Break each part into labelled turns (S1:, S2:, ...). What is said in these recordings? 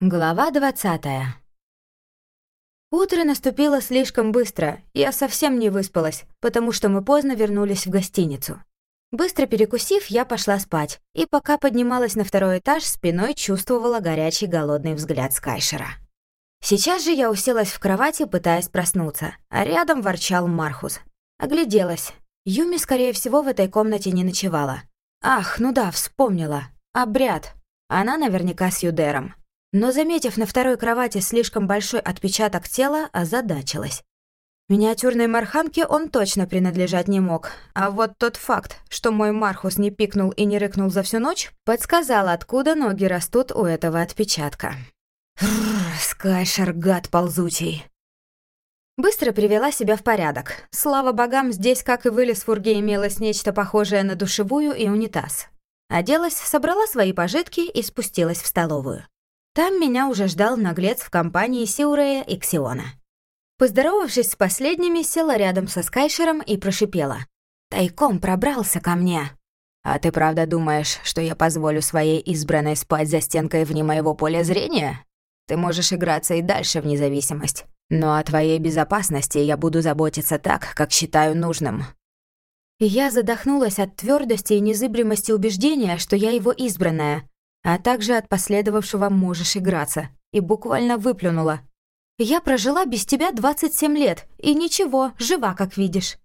S1: Глава двадцатая. Утро наступило слишком быстро, я совсем не выспалась, потому что мы поздно вернулись в гостиницу. Быстро перекусив, я пошла спать, и пока поднималась на второй этаж, спиной чувствовала горячий голодный взгляд Скайшера. Сейчас же я уселась в кровати, пытаясь проснуться, а рядом ворчал Мархус. Огляделась. Юми, скорее всего, в этой комнате не ночевала. Ах, ну да, вспомнила. Обряд. Она наверняка с Юдером но, заметив на второй кровати слишком большой отпечаток тела, озадачилась. Миниатюрной марханке он точно принадлежать не мог, а вот тот факт, что мой Мархус не пикнул и не рыкнул за всю ночь, подсказал, откуда ноги растут у этого отпечатка. Скайшер, гад ползучий. Быстро привела себя в порядок. Слава богам, здесь, как и в Элисфурге, имелось нечто похожее на душевую и унитаз. Оделась, собрала свои пожитки и спустилась в столовую. Там меня уже ждал наглец в компании Сиурея и Ксиона. Поздоровавшись с последними, села рядом со Скайшером и прошипела. «Тайком пробрался ко мне». «А ты правда думаешь, что я позволю своей избранной спать за стенкой вне моего поля зрения? Ты можешь играться и дальше в независимость. Но о твоей безопасности я буду заботиться так, как считаю нужным». Я задохнулась от твердости и незыблемости убеждения, что я его избранная, а также от последовавшего «можешь играться», и буквально выплюнула. «Я прожила без тебя 27 лет, и ничего, жива, как видишь.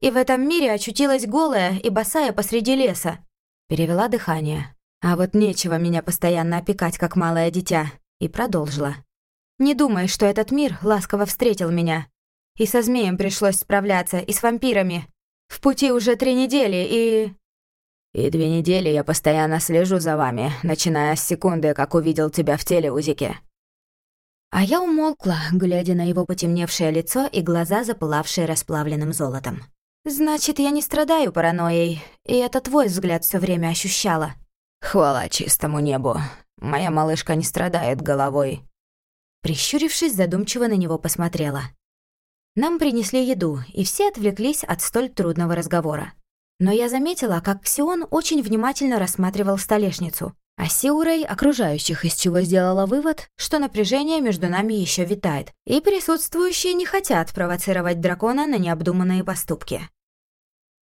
S1: И в этом мире очутилась голая и босая посреди леса». Перевела дыхание. А вот нечего меня постоянно опекать, как малое дитя. И продолжила. «Не думай, что этот мир ласково встретил меня. И со змеем пришлось справляться, и с вампирами. В пути уже три недели, и...» И две недели я постоянно слежу за вами, начиная с секунды, как увидел тебя в телеузике». А я умолкла, глядя на его потемневшее лицо и глаза, запылавшие расплавленным золотом. «Значит, я не страдаю паранойей, и это твой взгляд все время ощущала». «Хвала чистому небу. Моя малышка не страдает головой». Прищурившись, задумчиво на него посмотрела. Нам принесли еду, и все отвлеклись от столь трудного разговора. Но я заметила, как Ксион очень внимательно рассматривал столешницу, а Сиурей — окружающих, из чего сделала вывод, что напряжение между нами еще витает, и присутствующие не хотят провоцировать дракона на необдуманные поступки.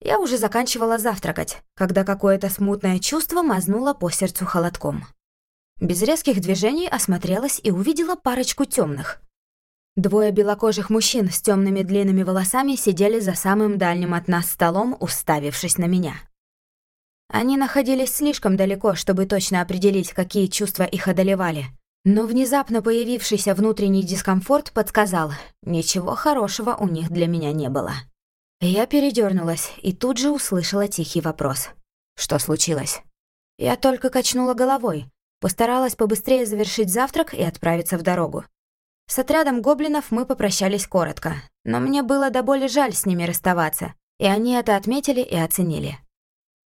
S1: Я уже заканчивала завтракать, когда какое-то смутное чувство мазнуло по сердцу холодком. Без резких движений осмотрелась и увидела парочку темных, Двое белокожих мужчин с темными длинными волосами сидели за самым дальним от нас столом, уставившись на меня. Они находились слишком далеко, чтобы точно определить, какие чувства их одолевали. Но внезапно появившийся внутренний дискомфорт подсказал, ничего хорошего у них для меня не было. Я передернулась и тут же услышала тихий вопрос. «Что случилось?» Я только качнула головой, постаралась побыстрее завершить завтрак и отправиться в дорогу. С отрядом гоблинов мы попрощались коротко, но мне было до боли жаль с ними расставаться, и они это отметили и оценили.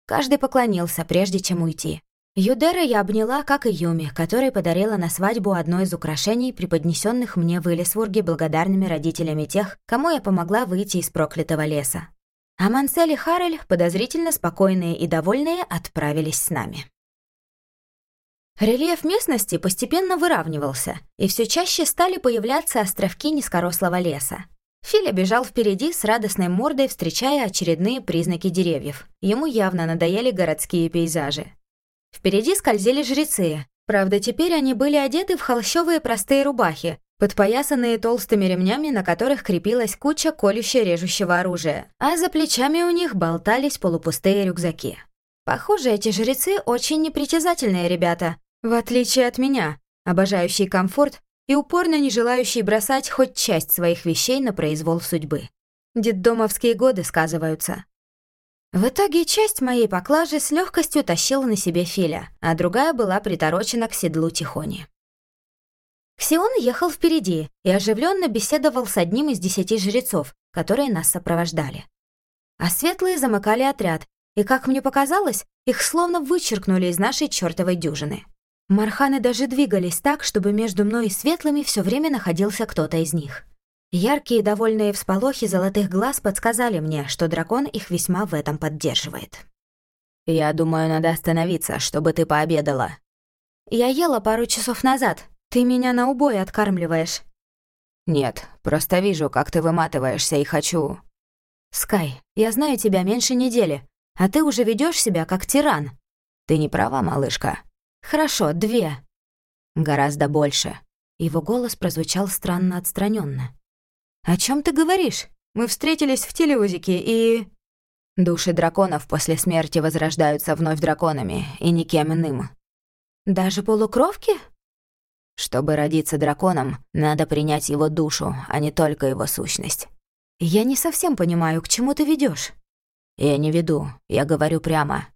S1: Каждый поклонился, прежде чем уйти. Юдера я обняла, как и Юми, которой подарила на свадьбу одно из украшений, преподнесенных мне в Элисвурге благодарными родителями тех, кому я помогла выйти из проклятого леса. А Мансель и Харель, подозрительно спокойные и довольные, отправились с нами. Рельеф местности постепенно выравнивался, и все чаще стали появляться островки низкорослого леса. Филя бежал впереди с радостной мордой, встречая очередные признаки деревьев. Ему явно надоели городские пейзажи. Впереди скользили жрецы. Правда, теперь они были одеты в холщовые простые рубахи, подпоясанные толстыми ремнями, на которых крепилась куча колюще-режущего оружия, а за плечами у них болтались полупустые рюкзаки. Похоже, эти жрецы очень непритязательные ребята, в отличие от меня, обожающий комфорт и упорно не желающий бросать хоть часть своих вещей на произвол судьбы. Детдомовские годы сказываются. В итоге часть моей поклажи с легкостью тащила на себе Филя, а другая была приторочена к седлу Тихони. Ксион ехал впереди и оживленно беседовал с одним из десяти жрецов, которые нас сопровождали. А светлые замыкали отряд, и, как мне показалось, их словно вычеркнули из нашей чертовой дюжины. Марханы даже двигались так, чтобы между мной и светлыми все время находился кто-то из них. Яркие довольные всполохи золотых глаз подсказали мне, что дракон их весьма в этом поддерживает. «Я думаю, надо остановиться, чтобы ты пообедала». «Я ела пару часов назад. Ты меня на убой откармливаешь.
S2: Нет, просто вижу, как ты выматываешься и хочу.
S1: Скай, я знаю тебя меньше недели, а ты уже ведешь себя как тиран.
S2: Ты не права, малышка.
S1: Хорошо, две.
S2: Гораздо больше.
S1: Его голос прозвучал странно отстраненно. О чем ты говоришь? Мы встретились в телеузике и...
S2: Души драконов после смерти возрождаются вновь драконами, и никем иным.
S1: Даже полукровки?
S2: Чтобы родиться драконом, надо принять его душу, а не только его сущность.
S1: Я не совсем понимаю, к чему ты ведешь.
S2: Я не веду, я говорю прямо.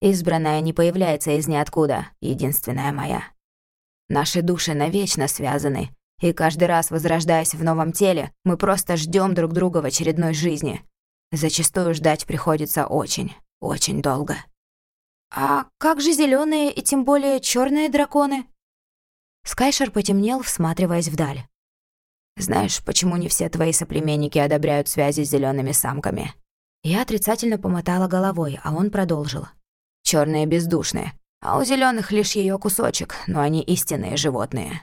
S2: Избранная не появляется из ниоткуда, единственная моя. Наши души навечно связаны, и каждый раз, возрождаясь в новом теле, мы просто ждем друг друга в очередной жизни. Зачастую ждать приходится очень, очень долго.
S1: А как же зеленые и тем более черные драконы? Скайшер потемнел, всматриваясь вдаль.
S2: «Знаешь, почему не все твои соплеменники одобряют связи с зелеными самками?»
S1: Я отрицательно помотала головой, а он продолжил.
S2: Черные бездушные, а у зеленых лишь ее кусочек, но они истинные животные.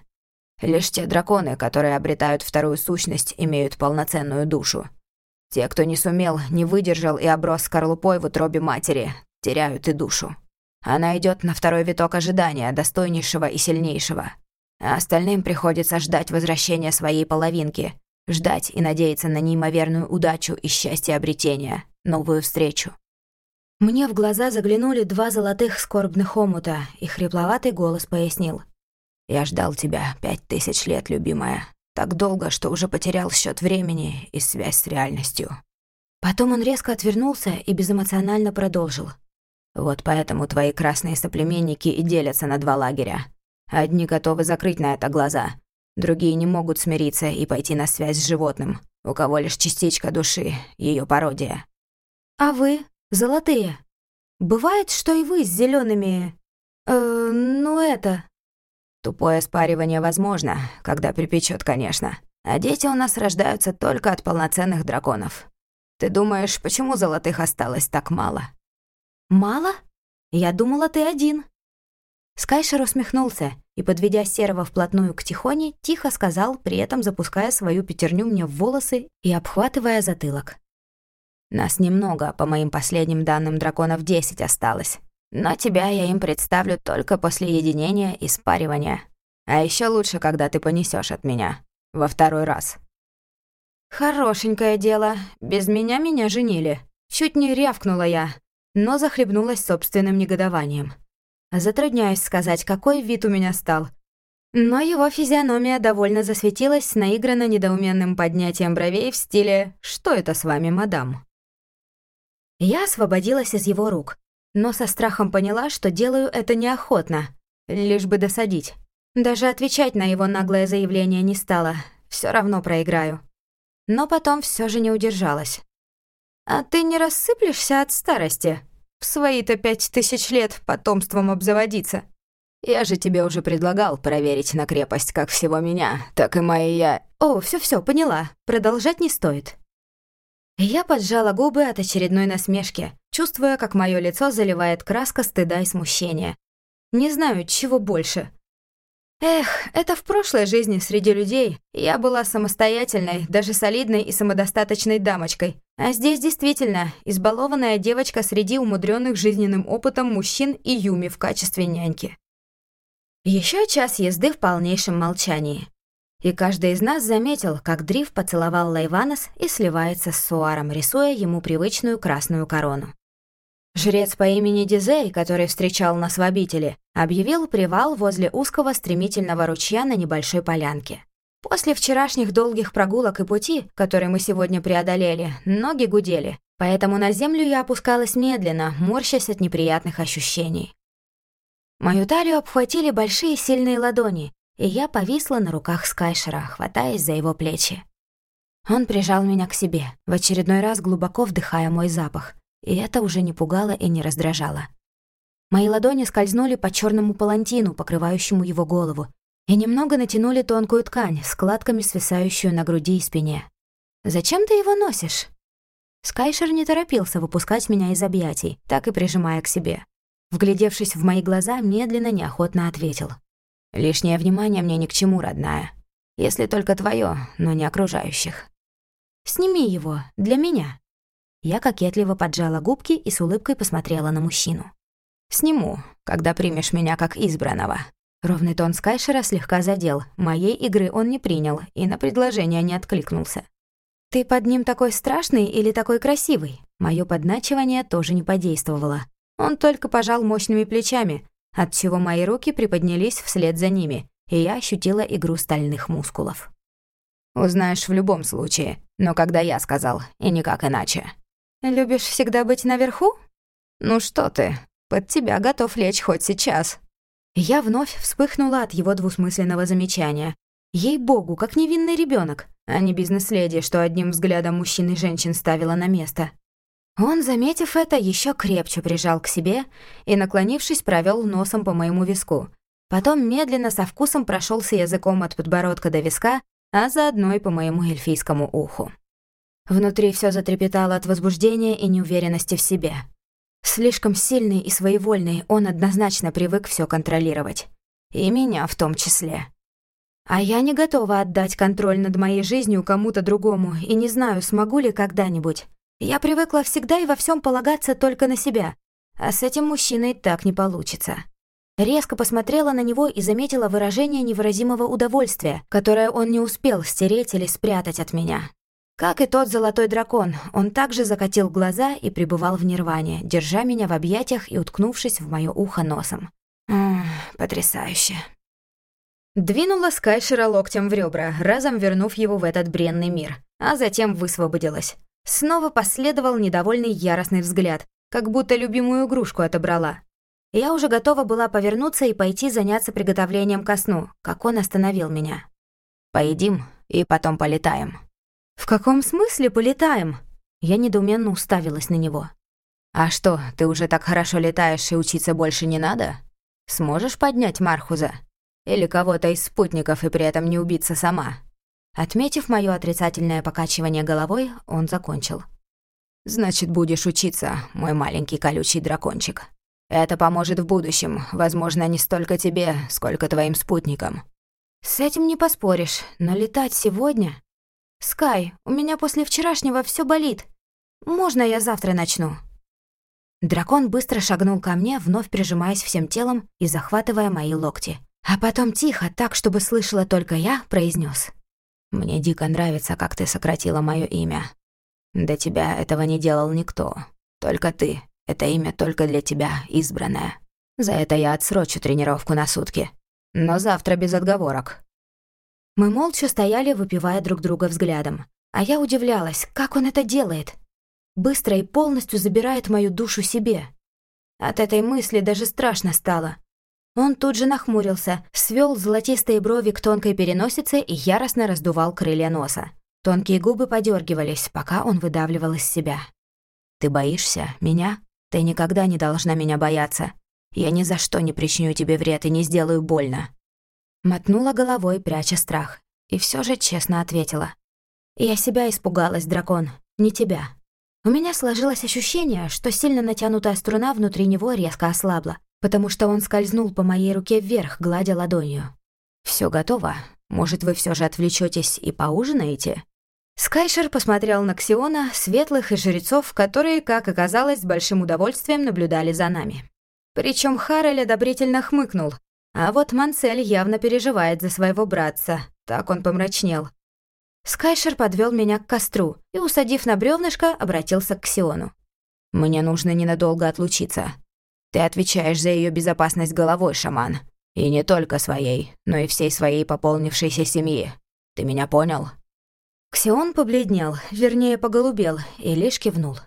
S2: Лишь те драконы, которые обретают вторую сущность, имеют полноценную душу. Те, кто не сумел, не выдержал и оброс скорлупой в утробе матери, теряют и душу. Она идет на второй виток ожидания, достойнейшего и сильнейшего а остальным приходится ждать возвращения своей половинки, ждать и надеяться на неимоверную удачу и счастье обретения, новую встречу.
S1: Мне в глаза заглянули два золотых скорбных омута, и хрипловатый голос пояснил.
S2: «Я ждал тебя пять тысяч лет, любимая. Так долго, что уже потерял счет времени и связь с реальностью».
S1: Потом он резко отвернулся и безэмоционально продолжил.
S2: «Вот поэтому твои красные соплеменники и делятся на два лагеря. Одни готовы закрыть на это глаза, другие не могут смириться и пойти на связь с животным, у кого лишь частичка души, ее пародия.
S1: А вы, золотые, бывает, что и вы с зелеными. Э, ну это.
S2: Тупое спаривание возможно, когда припечет, конечно. А дети у нас рождаются только от полноценных драконов. Ты думаешь, почему золотых осталось так мало?
S1: Мало? Я думала, ты один. Скайшер усмехнулся и, подведя Серого вплотную к Тихоне, тихо сказал, при этом запуская свою пятерню мне в волосы и обхватывая затылок.
S2: «Нас немного, по моим последним данным, драконов десять осталось. Но тебя я им представлю только после единения и спаривания. А еще лучше, когда ты понесешь от меня. Во второй раз».
S1: «Хорошенькое дело. Без меня меня женили. Чуть не рявкнула я, но захлебнулась собственным негодованием. Затрудняюсь сказать, какой вид у меня стал. Но его физиономия довольно засветилась наигранно недоуменным поднятием бровей в стиле «Что это с вами, мадам?». Я освободилась из его рук, но со страхом поняла, что делаю это неохотно, лишь бы досадить. Даже отвечать на его наглое заявление не стала, все равно проиграю. Но потом все же не удержалась. «А ты не рассыплешься от старости?» В свои-то пять тысяч лет потомством обзаводиться.
S2: Я же тебе уже предлагал проверить на крепость как всего меня, так и моя...
S1: О, все, все, поняла. Продолжать не стоит. Я поджала губы от очередной насмешки, чувствуя, как мое лицо заливает краска стыда и смущения. Не знаю, чего больше Эх, это в прошлой жизни среди людей я была самостоятельной, даже солидной и самодостаточной дамочкой. А здесь действительно избалованная девочка среди умудренных жизненным опытом мужчин и Юми в качестве няньки. Еще час езды в полнейшем молчании. И каждый из нас заметил, как Дрив поцеловал Лайванос и сливается с Суаром, рисуя ему привычную красную корону. Жрец по имени Дизей, который встречал нас в обители, объявил привал возле узкого стремительного ручья на небольшой полянке. После вчерашних долгих прогулок и пути, которые мы сегодня преодолели, ноги гудели, поэтому на землю я опускалась медленно, морщась от неприятных ощущений. Мою талию обхватили большие сильные ладони, и я повисла на руках Скайшера, хватаясь за его плечи. Он прижал меня к себе, в очередной раз глубоко вдыхая мой запах, и это уже не пугало и не раздражало. Мои ладони скользнули по черному палантину, покрывающему его голову, и немного натянули тонкую ткань, складками свисающую на груди и спине. «Зачем ты его носишь?» Скайшер не торопился выпускать меня из объятий, так и прижимая к себе. Вглядевшись в мои глаза, медленно, неохотно ответил.
S2: Лишнее внимание мне ни к чему, родная. Если только твое, но не окружающих.
S1: Сними его, для меня. Я кокетливо поджала губки и с улыбкой посмотрела на мужчину.
S2: «Сниму, когда примешь меня как избранного».
S1: Ровный тон Скайшера слегка задел. Моей игры он не принял и на предложение не откликнулся. «Ты под ним такой страшный или такой красивый?» Моё подначивание тоже не подействовало. Он только пожал мощными плечами, отчего мои руки приподнялись вслед за ними, и я ощутила игру стальных мускулов.
S2: «Узнаешь в любом случае, но когда я сказал, и никак иначе».
S1: «Любишь всегда быть наверху?»
S2: «Ну что ты, под тебя готов лечь хоть сейчас».
S1: Я вновь вспыхнула от его двусмысленного замечания. Ей-богу, как невинный ребенок, а не бизнес-леди, что одним взглядом мужчин и женщин ставила на место. Он, заметив это, еще крепче прижал к себе и, наклонившись, провел носом по моему виску. Потом медленно со вкусом прошелся языком от подбородка до виска, а заодно и по моему эльфийскому уху. Внутри все затрепетало от возбуждения и неуверенности в себе. Слишком сильный и своевольный, он однозначно привык все контролировать. И меня в том числе. А я не готова отдать контроль над моей жизнью кому-то другому и не знаю, смогу ли когда-нибудь. Я привыкла всегда и во всем полагаться только на себя, а с этим мужчиной так не получится. Резко посмотрела на него и заметила выражение невыразимого удовольствия, которое он не успел стереть или спрятать от меня. Как и тот золотой дракон, он также закатил глаза и пребывал в нирване, держа меня в объятиях и уткнувшись в моё ухо носом. Ммм, потрясающе. Двинула Скайшера локтем в ребра, разом вернув его в этот бренный мир, а затем высвободилась. Снова последовал недовольный яростный взгляд, как будто любимую игрушку отобрала. Я уже готова была повернуться и пойти заняться приготовлением ко сну, как он остановил меня.
S2: «Поедим и потом полетаем».
S1: «В каком смысле полетаем?» Я недоуменно уставилась на него.
S2: «А что, ты уже так хорошо летаешь и учиться больше не надо? Сможешь поднять Мархуза? Или кого-то из спутников и при этом не убиться сама?»
S1: Отметив моё отрицательное покачивание головой, он закончил.
S2: «Значит, будешь учиться, мой маленький колючий дракончик. Это поможет в будущем, возможно, не столько тебе, сколько твоим спутникам».
S1: «С этим не поспоришь, но летать сегодня...» «Скай, у меня после вчерашнего все болит. Можно я завтра начну?» Дракон быстро шагнул ко мне, вновь прижимаясь всем телом и захватывая мои локти. А потом тихо, так, чтобы слышала только я, произнес:
S2: «Мне дико нравится, как ты сократила мое имя. До тебя этого не делал никто. Только ты. Это имя только для тебя, избранное. За это я отсрочу тренировку на сутки. Но завтра без отговорок.
S1: Мы молча стояли, выпивая друг друга взглядом. А я удивлялась, как он это делает. Быстро и полностью забирает мою душу себе. От этой мысли даже страшно стало. Он тут же нахмурился, свел золотистые брови к тонкой переносице и яростно раздувал крылья носа. Тонкие губы подергивались, пока он выдавливал из себя.
S2: «Ты боишься меня? Ты никогда не должна меня бояться. Я ни за что не причиню тебе вред и не сделаю больно.
S1: Мотнула головой, пряча страх. И все же честно ответила. «Я себя испугалась, дракон, не тебя». У меня сложилось ощущение, что сильно натянутая струна внутри него резко ослабла, потому что он скользнул по моей руке вверх, гладя ладонью.
S2: Все готово? Может, вы все же отвлечетесь и поужинаете?»
S1: Скайшер посмотрел на Ксиона, светлых и жрецов, которые, как оказалось, с большим удовольствием наблюдали за нами. Причем Харрель одобрительно хмыкнул, а вот Мансель явно переживает за своего братца. Так он помрачнел. Скайшер подвел меня к костру и, усадив на бревнышко, обратился к Сиону.
S2: «Мне нужно ненадолго отлучиться. Ты отвечаешь за ее безопасность головой, шаман. И не только своей, но и всей своей пополнившейся семьи. Ты меня понял?»
S1: Ксион побледнел, вернее, поголубел, и лишь кивнул.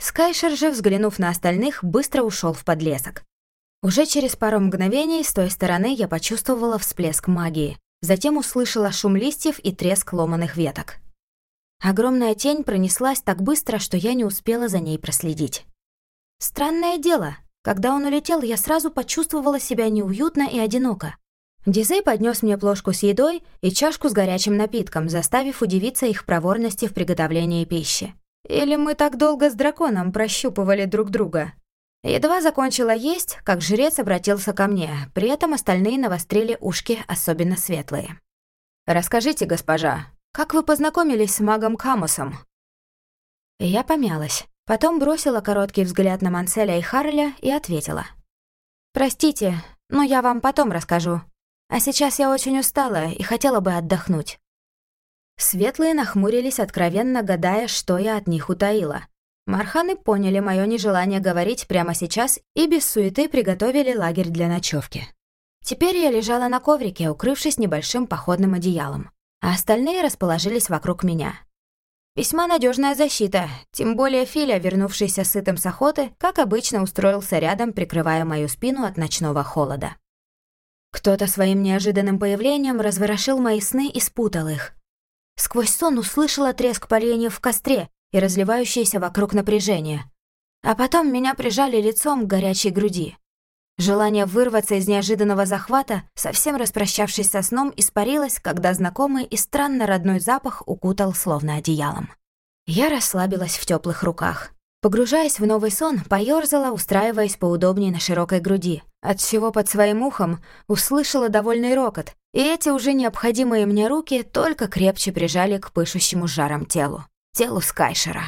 S1: Скайшер же, взглянув на остальных, быстро ушел в подлесок. Уже через пару мгновений с той стороны я почувствовала всплеск магии. Затем услышала шум листьев и треск ломаных веток. Огромная тень пронеслась так быстро, что я не успела за ней проследить. Странное дело, когда он улетел, я сразу почувствовала себя неуютно и одиноко. Дизей поднес мне плошку с едой и чашку с горячим напитком, заставив удивиться их проворности в приготовлении пищи. Или мы так долго с драконом прощупывали друг друга? Едва закончила есть, как жрец обратился ко мне, при этом остальные навострили ушки, особенно светлые. «Расскажите, госпожа, как вы познакомились с магом Камусом?» Я помялась, потом бросила короткий взгляд на Манселя и Харля и ответила. «Простите, но я вам потом расскажу. А сейчас я очень устала и хотела бы отдохнуть». Светлые нахмурились, откровенно гадая, что я от них утаила. Марханы поняли мое нежелание говорить прямо сейчас и без суеты приготовили лагерь для ночевки. Теперь я лежала на коврике, укрывшись небольшим походным одеялом, а остальные расположились вокруг меня. Весьма надежная защита, тем более Филя, вернувшийся сытым с охоты, как обычно устроился рядом, прикрывая мою спину от ночного холода. Кто-то своим неожиданным появлением разворошил мои сны и спутал их. Сквозь сон услышала треск поленьев в костре и разливающееся вокруг напряжение. А потом меня прижали лицом к горячей груди. Желание вырваться из неожиданного захвата, совсем распрощавшись со сном, испарилось, когда знакомый и странно родной запах укутал словно одеялом. Я расслабилась в теплых руках. Погружаясь в новый сон, поёрзала, устраиваясь поудобнее на широкой груди, отчего под своим ухом услышала довольный рокот, и эти уже необходимые мне руки только крепче прижали к пышущему жаром телу, телу Скайшера.